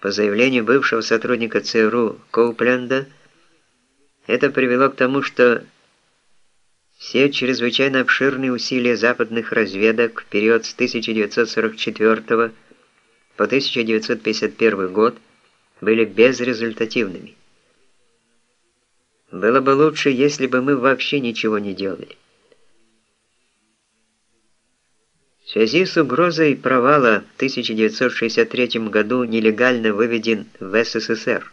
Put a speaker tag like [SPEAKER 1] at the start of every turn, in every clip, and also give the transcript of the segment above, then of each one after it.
[SPEAKER 1] По заявлению бывшего сотрудника ЦРУ Коупленда, это привело к тому, что все чрезвычайно обширные усилия западных разведок в период с 1944 по 1951 год были безрезультативными. Было бы лучше, если бы мы вообще ничего не делали. В связи с угрозой провала в 1963 году нелегально выведен в СССР.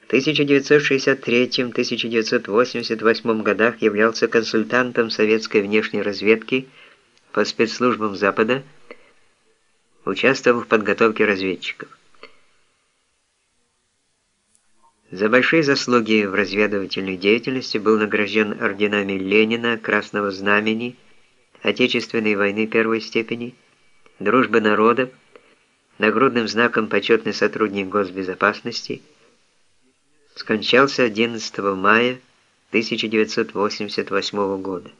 [SPEAKER 1] В 1963-1988 годах являлся консультантом советской внешней разведки по спецслужбам Запада, участвовал в подготовке разведчиков. За большие заслуги в разведывательной деятельности был награжден орденами Ленина, Красного Знамени, Отечественной войны первой степени, Дружбы народов, нагрудным знаком почетный сотрудник госбезопасности – скончался 11 мая 1988 года.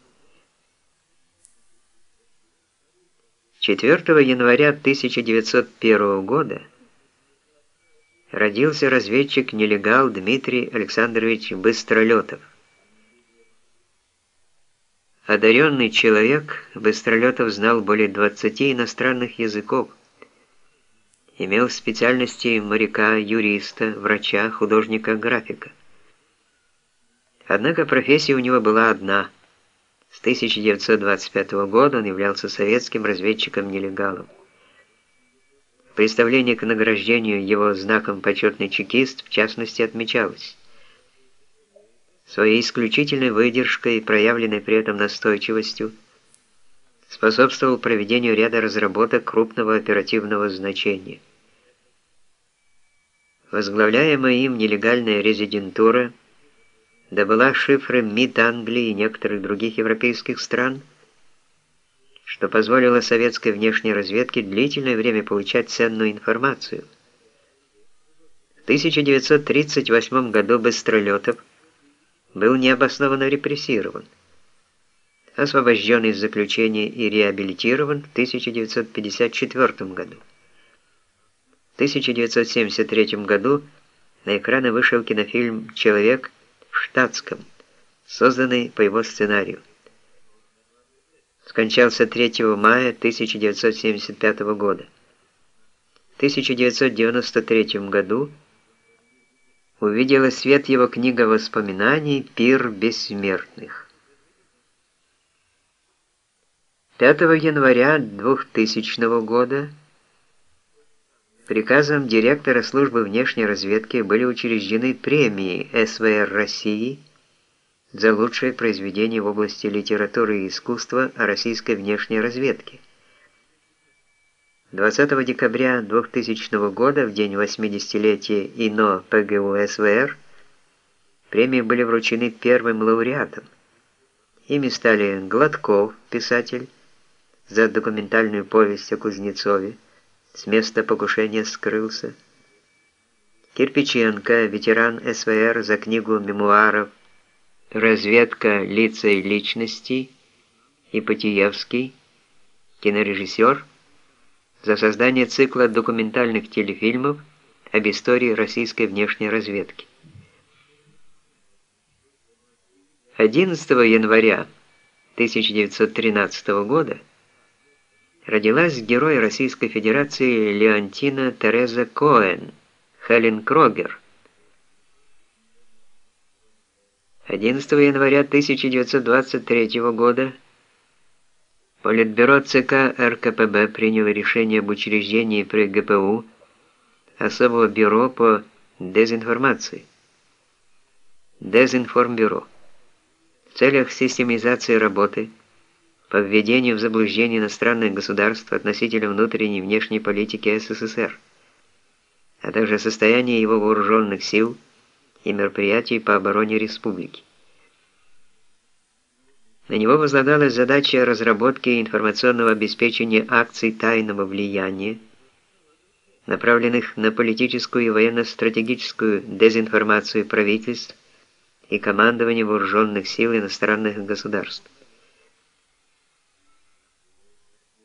[SPEAKER 1] 4 января 1901 года родился разведчик-нелегал Дмитрий Александрович Быстролетов. Одаренный человек, Быстролетов знал более 20 иностранных языков, имел специальности моряка, юриста, врача, художника-графика. Однако профессия у него была одна. С 1925 года он являлся советским разведчиком-нелегалом. В представлении к награждению его знаком «Почетный чекист» в частности отмечалось. Своей исключительной выдержкой и проявленной при этом настойчивостью способствовал проведению ряда разработок крупного оперативного значения. Возглавляемая им нелегальная резидентура добыла шифры МИД Англии и некоторых других европейских стран, что позволило советской внешней разведке длительное время получать ценную информацию. В 1938 году Быстролетов был необоснованно репрессирован, освобожден из заключения и реабилитирован в 1954 году. 1973 году на экраны вышел кинофильм «Человек в штатском», созданный по его сценарию. Скончался 3 мая 1975 года. В 1993 году увидела свет его книга воспоминаний «Пир бессмертных». 5 января 2000 года Приказом директора службы внешней разведки были учреждены премии СВР России за лучшее произведение в области литературы и искусства о российской внешней разведке. 20 декабря 2000 года, в день 80-летия ИНО ПГУ СВР, премии были вручены первым лауреатам. Ими стали Гладков, писатель, за документальную повесть о Кузнецове, с места покушения скрылся. Кирпиченко, ветеран СВР за книгу мемуаров «Разведка лица и личностей» и Потиевский, кинорежиссер, за создание цикла документальных телефильмов об истории российской внешней разведки. 11 января 1913 года родилась герой Российской Федерации Леонтина Тереза Коэн, Хелен Крогер. 11 января 1923 года Политбюро ЦК РКПБ приняло решение об учреждении при ГПУ особого бюро по дезинформации. Дезинформбюро. В целях системизации работы – по введению в заблуждение иностранных государств относительно внутренней и внешней политики СССР, а также состояние его вооруженных сил и мероприятий по обороне республики. На него возлагалась задача разработки информационного обеспечения акций тайного влияния, направленных на политическую и военно-стратегическую дезинформацию правительств и командование вооруженных сил иностранных государств.